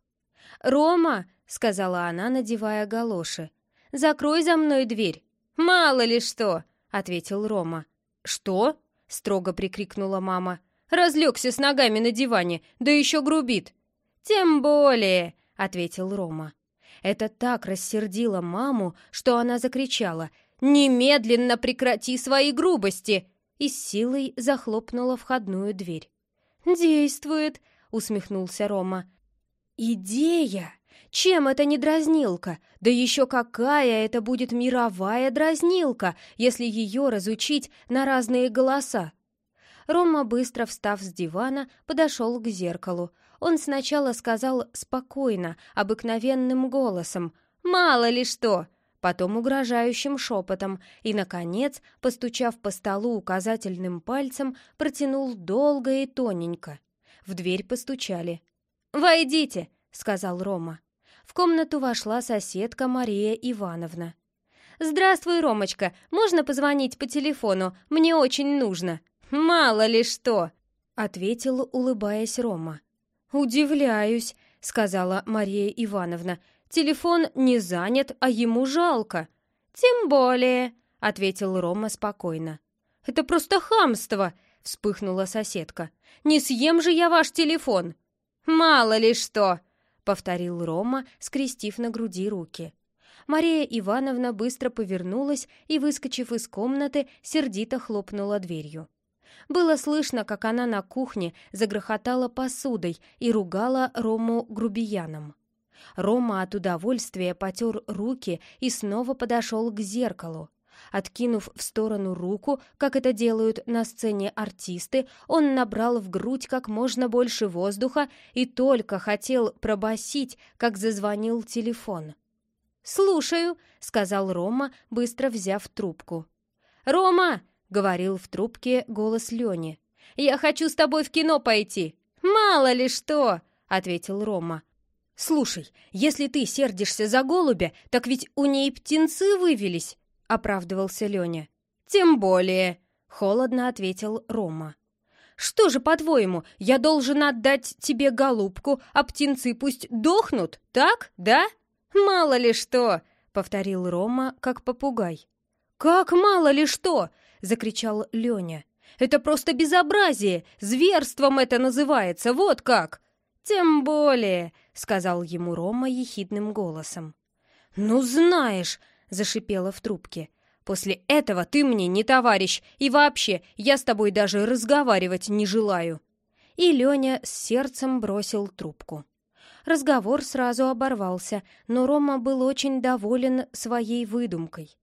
A: «Рома!» — сказала она, надевая галоши. «Закрой за мной дверь!» «Мало ли что!» — ответил Рома. «Что?» — строго прикрикнула мама. «Разлегся с ногами на диване, да еще грубит!» «Тем более!» — ответил Рома. Это так рассердило маму, что она закричала «Немедленно прекрати свои грубости!» И с силой захлопнула входную дверь. «Действует!» — усмехнулся Рома. «Идея! Чем это не дразнилка? Да еще какая это будет мировая дразнилка, если ее разучить на разные голоса!» Рома, быстро встав с дивана, подошел к зеркалу. Он сначала сказал спокойно, обыкновенным голосом «Мало ли что!» Потом угрожающим шепотом и, наконец, постучав по столу указательным пальцем, протянул долго и тоненько. В дверь постучали. «Войдите!» — сказал Рома. В комнату вошла соседка Мария Ивановна. «Здравствуй, Ромочка! Можно позвонить по телефону? Мне очень нужно!» «Мало ли что!» — ответил, улыбаясь Рома. «Удивляюсь», — сказала Мария Ивановна. «Телефон не занят, а ему жалко». «Тем более», — ответил Рома спокойно. «Это просто хамство», — вспыхнула соседка. «Не съем же я ваш телефон». «Мало ли что», — повторил Рома, скрестив на груди руки. Мария Ивановна быстро повернулась и, выскочив из комнаты, сердито хлопнула дверью. Было слышно, как она на кухне загрохотала посудой и ругала Рому грубияном. Рома от удовольствия потер руки и снова подошел к зеркалу. Откинув в сторону руку, как это делают на сцене артисты, он набрал в грудь как можно больше воздуха и только хотел пробасить, как зазвонил телефон. «Слушаю», — сказал Рома, быстро взяв трубку. «Рома!» — говорил в трубке голос Лёни. «Я хочу с тобой в кино пойти!» «Мало ли что!» — ответил Рома. «Слушай, если ты сердишься за голубя, так ведь у ней птенцы вывелись!» — оправдывался Лёня. «Тем более!» — холодно ответил Рома. «Что же, по-твоему, я должен отдать тебе голубку, а птенцы пусть дохнут, так, да?» «Мало ли что!» — повторил Рома, как попугай. «Как мало ли что!» — закричал Леня. «Это просто безобразие! Зверством это называется, вот как!» «Тем более!» — сказал ему Рома ехидным голосом. «Ну, знаешь!» — зашипела в трубке. «После этого ты мне не товарищ, и вообще, я с тобой даже разговаривать не желаю!» И Леня с сердцем бросил трубку. Разговор сразу оборвался, но Рома был очень доволен своей выдумкой.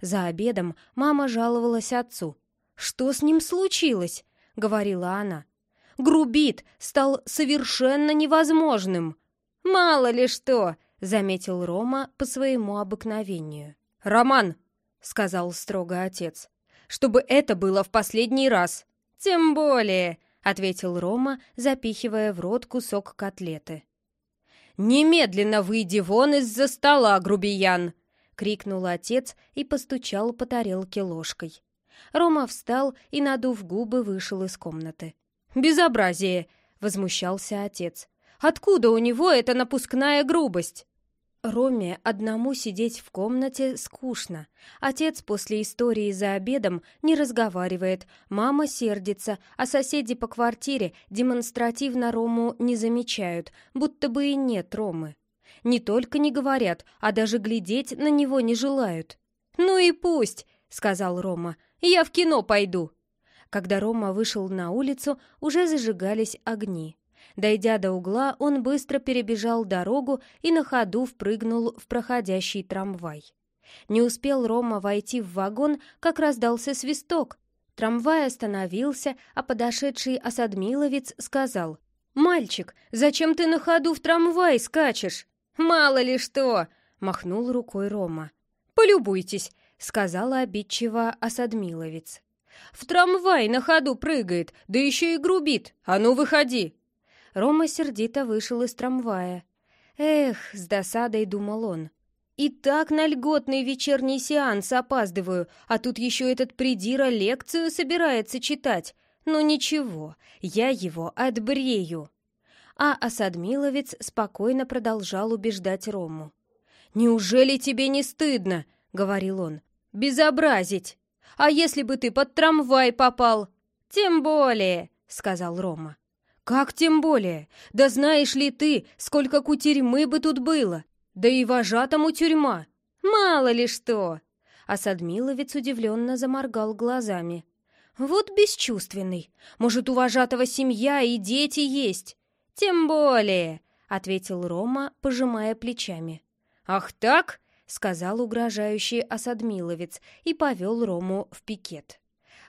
A: За обедом мама жаловалась отцу. «Что с ним случилось?» — говорила она. «Грубит, стал совершенно невозможным». «Мало ли что!» — заметил Рома по своему обыкновению. «Роман!» — сказал строго отец. «Чтобы это было в последний раз!» «Тем более!» — ответил Рома, запихивая в рот кусок котлеты. «Немедленно выйди вон из-за стола, грубиян!» — крикнул отец и постучал по тарелке ложкой. Рома встал и, надув губы, вышел из комнаты. «Безобразие!» — возмущался отец. «Откуда у него эта напускная грубость?» Роме одному сидеть в комнате скучно. Отец после истории за обедом не разговаривает, мама сердится, а соседи по квартире демонстративно Рому не замечают, будто бы и нет Ромы. Не только не говорят, а даже глядеть на него не желают. «Ну и пусть», — сказал Рома, — «я в кино пойду». Когда Рома вышел на улицу, уже зажигались огни. Дойдя до угла, он быстро перебежал дорогу и на ходу впрыгнул в проходящий трамвай. Не успел Рома войти в вагон, как раздался свисток. Трамвай остановился, а подошедший осадмиловец сказал, «Мальчик, зачем ты на ходу в трамвай скачешь?» «Мало ли что!» — махнул рукой Рома. «Полюбуйтесь!» — сказала обидчиво осадмиловец. «В трамвай на ходу прыгает, да еще и грубит! А ну, выходи!» Рома сердито вышел из трамвая. «Эх!» — с досадой думал он. «И так на льготный вечерний сеанс опаздываю, а тут еще этот придира лекцию собирается читать. Но ничего, я его отбрею!» А Осадмиловец спокойно продолжал убеждать Рому. «Неужели тебе не стыдно?» — говорил он. «Безобразить! А если бы ты под трамвай попал?» «Тем более!» — сказал Рома. «Как тем более? Да знаешь ли ты, сколько кутерьмы бы тут было? Да и вожатому тюрьма! Мало ли что!» Осадмиловец удивленно заморгал глазами. «Вот бесчувственный. Может, у вожатого семья и дети есть?» «Тем более!» — ответил Рома, пожимая плечами. «Ах так?» — сказал угрожающий осадмиловец и повел Рому в пикет.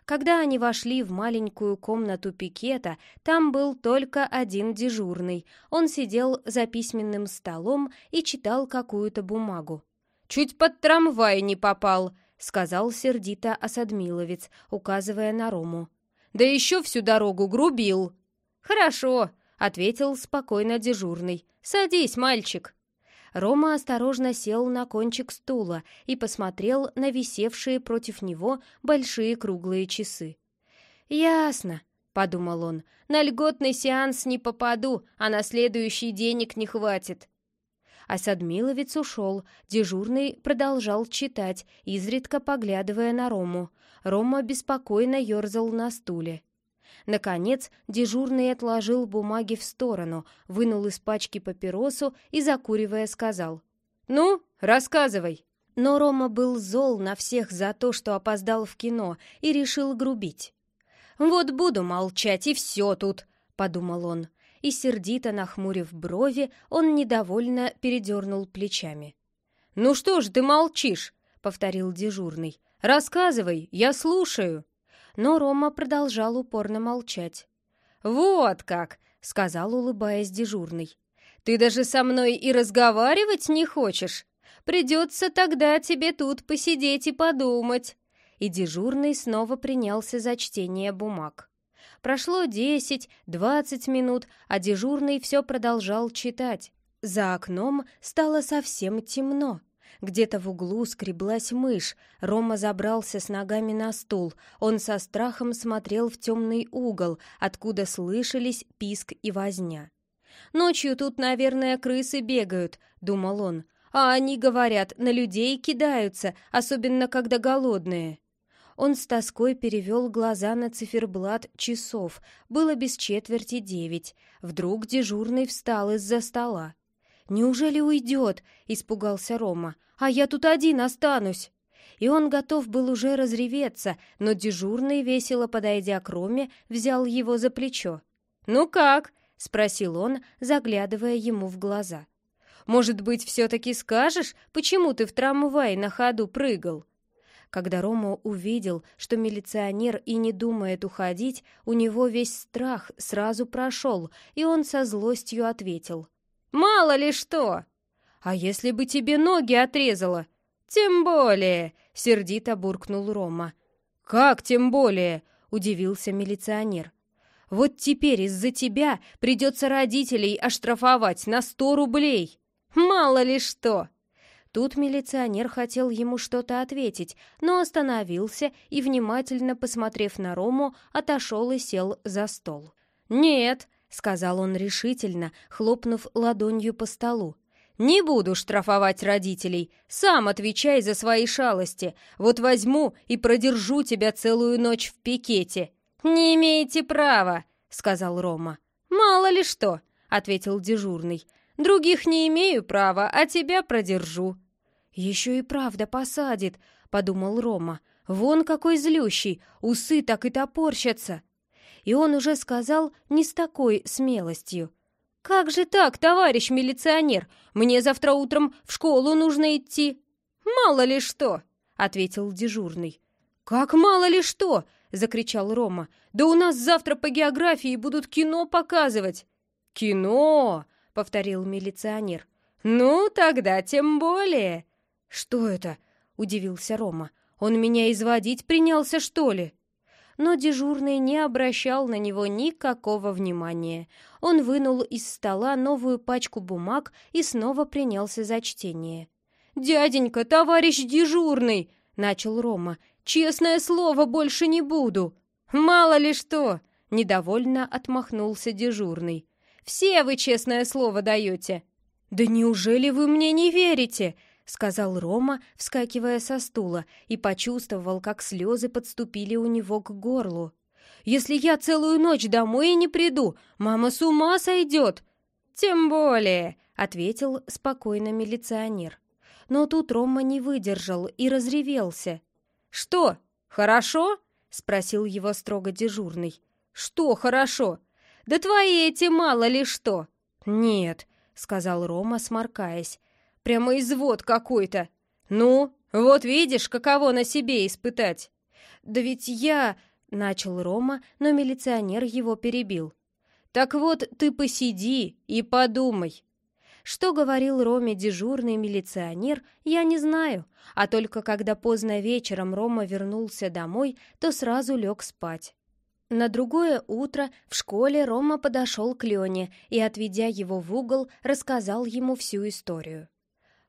A: Когда они вошли в маленькую комнату пикета, там был только один дежурный. Он сидел за письменным столом и читал какую-то бумагу. «Чуть под трамвай не попал», — сказал сердито осадмиловец, указывая на Рому. «Да еще всю дорогу грубил». «Хорошо», — ответил спокойно дежурный. «Садись, мальчик». Рома осторожно сел на кончик стула и посмотрел на висевшие против него большие круглые часы. «Ясно», — подумал он, — «на льготный сеанс не попаду, а на следующий денег не хватит». Осадмиловец ушел, дежурный продолжал читать, изредка поглядывая на Рому. Рома беспокойно ерзал на стуле. Наконец, дежурный отложил бумаги в сторону, вынул из пачки папиросу и, закуривая, сказал. «Ну, рассказывай». Но Рома был зол на всех за то, что опоздал в кино, и решил грубить. «Вот буду молчать, и все тут», — подумал он. И, сердито нахмурив брови, он недовольно передернул плечами. «Ну что ж ты молчишь?» — повторил дежурный. «Рассказывай, я слушаю» но Рома продолжал упорно молчать. «Вот как!» — сказал, улыбаясь дежурный. «Ты даже со мной и разговаривать не хочешь? Придется тогда тебе тут посидеть и подумать». И дежурный снова принялся за чтение бумаг. Прошло десять, двадцать минут, а дежурный все продолжал читать. За окном стало совсем темно. Где-то в углу скреблась мышь. Рома забрался с ногами на стул. Он со страхом смотрел в темный угол, откуда слышались писк и возня. «Ночью тут, наверное, крысы бегают», — думал он. «А они, говорят, на людей кидаются, особенно когда голодные». Он с тоской перевел глаза на циферблат часов. Было без четверти девять. Вдруг дежурный встал из-за стола. «Неужели уйдет?» — испугался Рома а я тут один останусь!» И он готов был уже разреветься, но дежурный, весело подойдя к Роме, взял его за плечо. «Ну как?» — спросил он, заглядывая ему в глаза. «Может быть, все-таки скажешь, почему ты в трамвай на ходу прыгал?» Когда Рома увидел, что милиционер и не думает уходить, у него весь страх сразу прошел, и он со злостью ответил. «Мало ли что!» «А если бы тебе ноги отрезало?» «Тем более!» — сердито буркнул Рома. «Как тем более?» — удивился милиционер. «Вот теперь из-за тебя придется родителей оштрафовать на сто рублей!» «Мало ли что!» Тут милиционер хотел ему что-то ответить, но остановился и, внимательно посмотрев на Рому, отошел и сел за стол. «Нет», — сказал он решительно, хлопнув ладонью по столу, не буду штрафовать родителей. Сам отвечай за свои шалости. Вот возьму и продержу тебя целую ночь в пикете. Не имеете права, сказал Рома. Мало ли что, ответил дежурный. Других не имею права, а тебя продержу. Еще и правда посадит, подумал Рома. Вон какой злющий, усы так и топорщатся. И он уже сказал не с такой смелостью. «Как же так, товарищ милиционер? Мне завтра утром в школу нужно идти». «Мало ли что», — ответил дежурный. «Как мало ли что?» — закричал Рома. «Да у нас завтра по географии будут кино показывать!» «Кино!» — повторил милиционер. «Ну, тогда тем более!» «Что это?» — удивился Рома. «Он меня изводить принялся, что ли?» Но дежурный не обращал на него никакого внимания. Он вынул из стола новую пачку бумаг и снова принялся за чтение. «Дяденька, товарищ дежурный!» — начал Рома. «Честное слово, больше не буду!» «Мало ли что!» — недовольно отмахнулся дежурный. «Все вы честное слово даете!» «Да неужели вы мне не верите?» — сказал Рома, вскакивая со стула, и почувствовал, как слезы подступили у него к горлу. «Если я целую ночь домой и не приду, мама с ума сойдет!» «Тем более!» — ответил спокойно милиционер. Но тут Рома не выдержал и разревелся. «Что, хорошо?» — спросил его строго дежурный. «Что хорошо? Да твои эти мало ли что!» «Нет», — сказал Рома, сморкаясь, Прямо извод какой-то. Ну, вот видишь, каково на себе испытать. Да ведь я... Начал Рома, но милиционер его перебил. «Так вот, ты посиди и подумай». Что говорил Роме дежурный милиционер, я не знаю, а только когда поздно вечером Рома вернулся домой, то сразу лег спать. На другое утро в школе Рома подошел к Лене и, отведя его в угол, рассказал ему всю историю.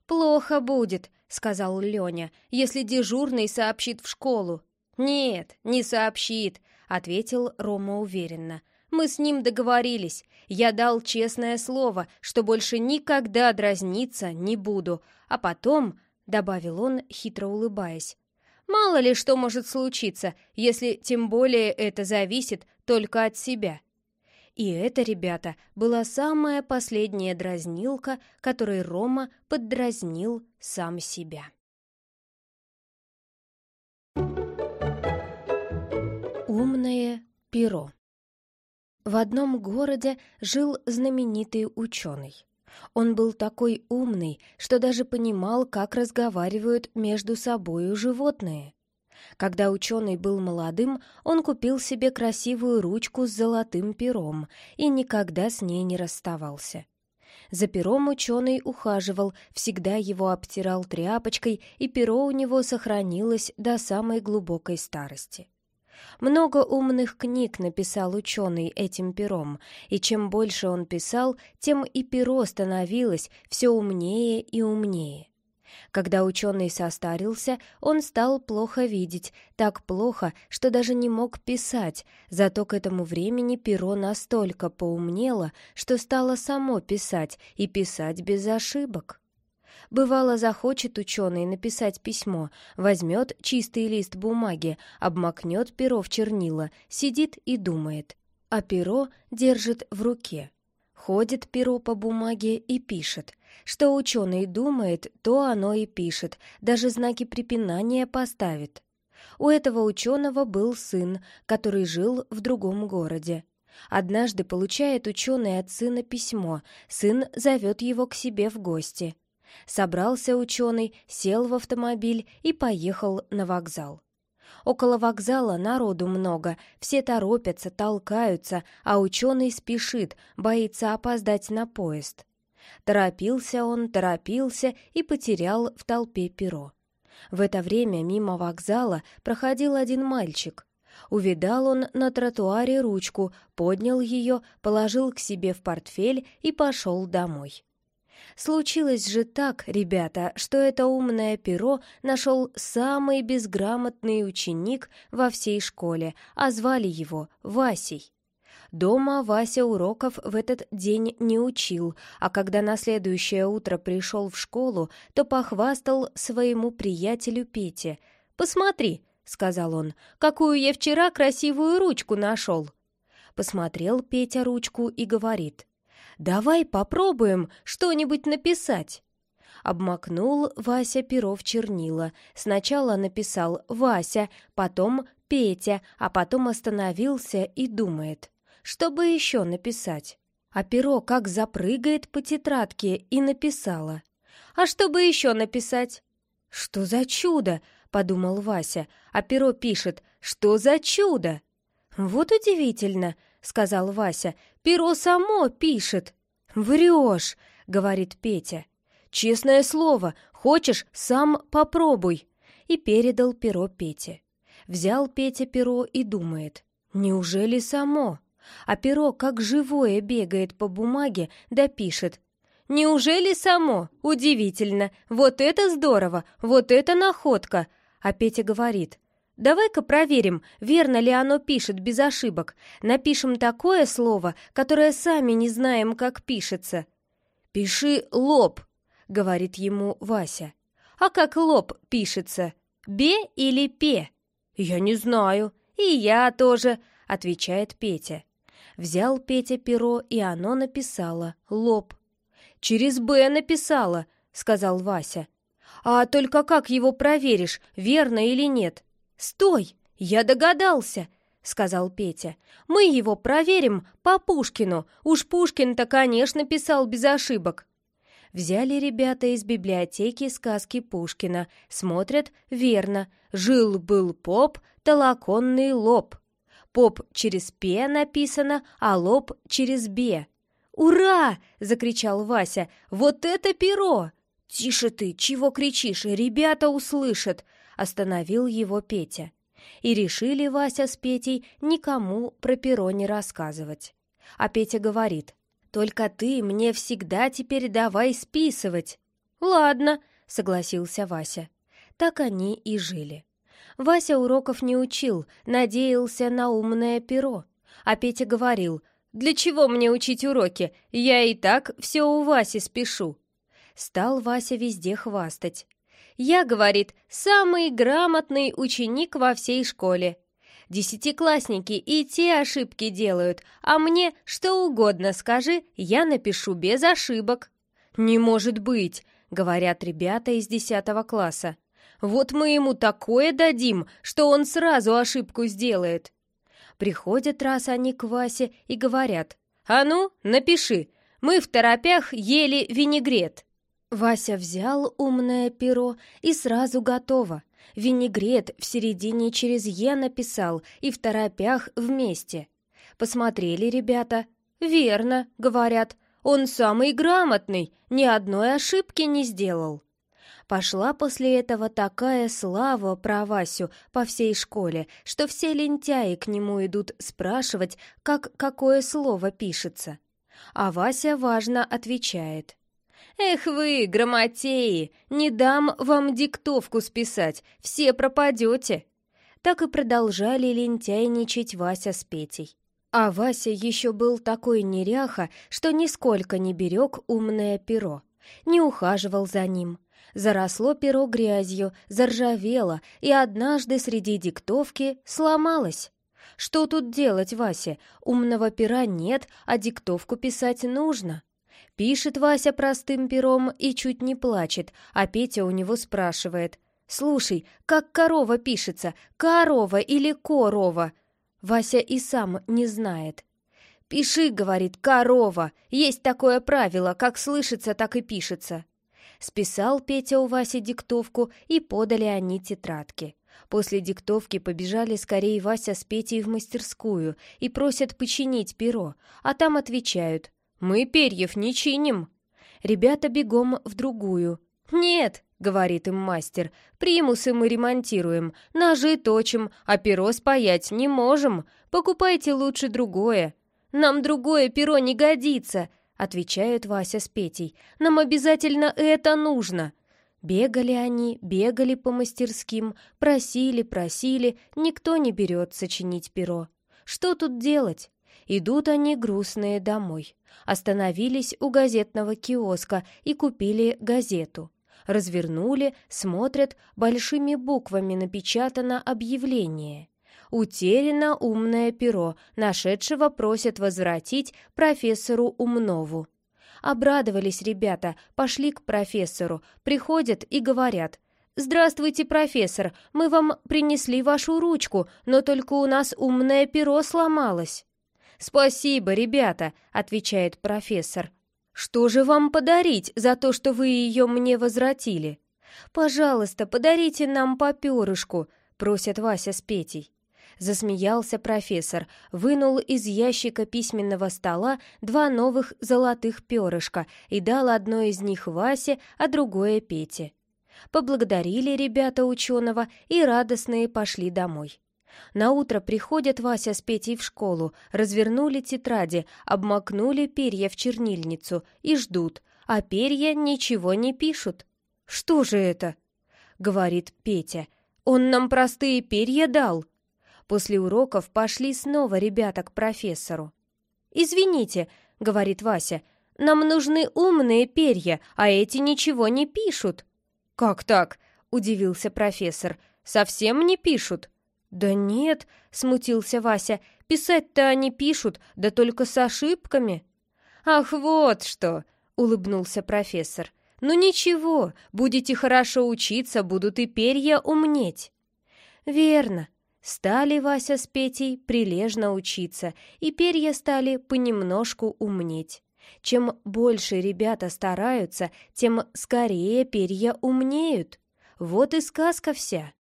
A: «Плохо будет», — сказал Леня, «если дежурный сообщит в школу». «Нет, не сообщит», — ответил Рома уверенно. «Мы с ним договорились. Я дал честное слово, что больше никогда дразниться не буду. А потом», — добавил он, хитро улыбаясь, «мало ли что может случиться, если тем более это зависит только от себя». И это, ребята, была самая последняя дразнилка, которой Рома поддразнил сам себя. Умное перо В одном городе жил знаменитый ученый. Он был такой умный, что даже понимал, как разговаривают между собою животные. Когда ученый был молодым, он купил себе красивую ручку с золотым пером и никогда с ней не расставался. За пером ученый ухаживал, всегда его обтирал тряпочкой, и перо у него сохранилось до самой глубокой старости. Много умных книг написал ученый этим пером, и чем больше он писал, тем и перо становилось все умнее и умнее. Когда ученый состарился, он стал плохо видеть, так плохо, что даже не мог писать, зато к этому времени перо настолько поумнело, что стало само писать и писать без ошибок. Бывало, захочет ученый написать письмо, возьмет чистый лист бумаги, обмакнет перо в чернила, сидит и думает, а перо держит в руке. Ходит перо по бумаге и пишет. Что ученый думает, то оно и пишет, даже знаки препинания поставит. У этого ученого был сын, который жил в другом городе. Однажды получает ученый от сына письмо, сын зовет его к себе в гости. Собрался ученый, сел в автомобиль и поехал на вокзал. Около вокзала народу много, все торопятся, толкаются, а ученый спешит, боится опоздать на поезд. Торопился он, торопился и потерял в толпе перо. В это время мимо вокзала проходил один мальчик. Увидал он на тротуаре ручку, поднял ее, положил к себе в портфель и пошел домой. Случилось же так, ребята, что это умное перо нашел самый безграмотный ученик во всей школе, а звали его Васей. Дома Вася уроков в этот день не учил, а когда на следующее утро пришел в школу, то похвастал своему приятелю Пете. «Посмотри», — сказал он, — «какую я вчера красивую ручку нашел». Посмотрел Петя ручку и говорит — Давай попробуем что-нибудь написать. Обмакнул Вася перо в чернила. Сначала написал «Вася», потом «Петя», а потом остановился и думает, что бы еще написать. А перо как запрыгает по тетрадке и написала. «А что бы еще написать?» «Что за чудо!» — подумал Вася, а перо пишет «Что за чудо?» «Вот удивительно», — сказал Вася, — «перо само пишет». «Врешь», — говорит Петя. «Честное слово, хочешь, сам попробуй», и передал перо Пете. Взял Петя перо и думает, «Неужели само?» А перо, как живое, бегает по бумаге, да пишет. «Неужели само? Удивительно! Вот это здорово! Вот это находка!» А Петя говорит. «Давай-ка проверим, верно ли оно пишет без ошибок. Напишем такое слово, которое сами не знаем, как пишется». «Пиши лоб», — говорит ему Вася. «А как лоб пишется? Бе или пе?» «Я не знаю». «И я тоже», — отвечает Петя. Взял Петя перо, и оно написало «лоб». «Через «Б» написала», — сказал Вася. «А только как его проверишь, верно или нет?» «Стой! Я догадался!» — сказал Петя. «Мы его проверим по Пушкину. Уж Пушкин-то, конечно, писал без ошибок». Взяли ребята из библиотеки сказки Пушкина. Смотрят, верно. Жил-был поп, толоконный лоб. Поп через «п» написано, а лоб через «б». «Ура!» — закричал Вася. «Вот это перо!» «Тише ты! Чего кричишь? Ребята услышат!» — остановил его Петя. И решили Вася с Петей никому про перо не рассказывать. А Петя говорит, «Только ты мне всегда теперь давай списывать». «Ладно», — согласился Вася. Так они и жили. Вася уроков не учил, надеялся на умное перо. А Петя говорил, «Для чего мне учить уроки? Я и так все у Васи спешу». Стал Вася везде хвастать. «Я, — говорит, — самый грамотный ученик во всей школе. Десятиклассники и те ошибки делают, а мне что угодно скажи, я напишу без ошибок». «Не может быть!» — говорят ребята из десятого класса. Вот мы ему такое дадим, что он сразу ошибку сделает. Приходят раз они к Васе и говорят, «А ну, напиши, мы в торопях ели винегрет». Вася взял умное перо и сразу готово. Винегрет в середине через «е» написал и в торопях вместе. Посмотрели ребята. «Верно», — говорят, — «он самый грамотный, ни одной ошибки не сделал». Пошла после этого такая слава про Васю по всей школе, что все лентяи к нему идут спрашивать, как какое слово пишется. А Вася важно отвечает. «Эх вы, грамотеи, не дам вам диктовку списать, все пропадете!» Так и продолжали лентяйничать Вася с Петей. А Вася еще был такой неряха, что нисколько не берег умное перо, не ухаживал за ним, Заросло перо грязью, заржавело, и однажды среди диктовки сломалось. Что тут делать, Вася? Умного пера нет, а диктовку писать нужно. Пишет Вася простым пером и чуть не плачет, а Петя у него спрашивает. «Слушай, как корова пишется, корова или корова?» Вася и сам не знает. «Пиши, — говорит, — корова. Есть такое правило, как слышится, так и пишется». Списал Петя у Васи диктовку, и подали они тетрадки. После диктовки побежали скорее Вася с Петей в мастерскую и просят починить перо, а там отвечают «Мы перьев не чиним». Ребята бегом в другую. «Нет», — говорит им мастер, — «примусы мы ремонтируем, ножи точим, а перо спаять не можем. Покупайте лучше другое». «Нам другое перо не годится», Отвечают Вася с Петей. «Нам обязательно это нужно!» Бегали они, бегали по мастерским, просили, просили, никто не берет сочинить перо. Что тут делать? Идут они грустные домой. Остановились у газетного киоска и купили газету. Развернули, смотрят, большими буквами напечатано объявление. Утеряно умное перо, нашедшего просят возвратить профессору Умнову. Обрадовались ребята, пошли к профессору, приходят и говорят. «Здравствуйте, профессор, мы вам принесли вашу ручку, но только у нас умное перо сломалось». «Спасибо, ребята», — отвечает профессор. «Что же вам подарить за то, что вы ее мне возвратили?» «Пожалуйста, подарите нам по перышку», — просят Вася с Петей. Засмеялся профессор, вынул из ящика письменного стола два новых золотых перышка и дал одно из них Васе, а другое Пете. Поблагодарили ребята ученого и радостные пошли домой. На утро приходят Вася с Петей в школу, развернули тетради, обмакнули перья в чернильницу и ждут, а перья ничего не пишут. «Что же это?» — говорит Петя. «Он нам простые перья дал». После уроков пошли снова ребята к профессору. «Извините», — говорит Вася, — «нам нужны умные перья, а эти ничего не пишут». «Как так?» — удивился профессор. «Совсем не пишут?» «Да нет», — смутился Вася, — «писать-то они пишут, да только с ошибками». «Ах, вот что!» — улыбнулся профессор. «Ну ничего, будете хорошо учиться, будут и перья умнеть». «Верно». Стали Вася с Петей прилежно учиться, и перья стали понемножку умнеть. Чем больше ребята стараются, тем скорее перья умнеют. Вот и сказка вся.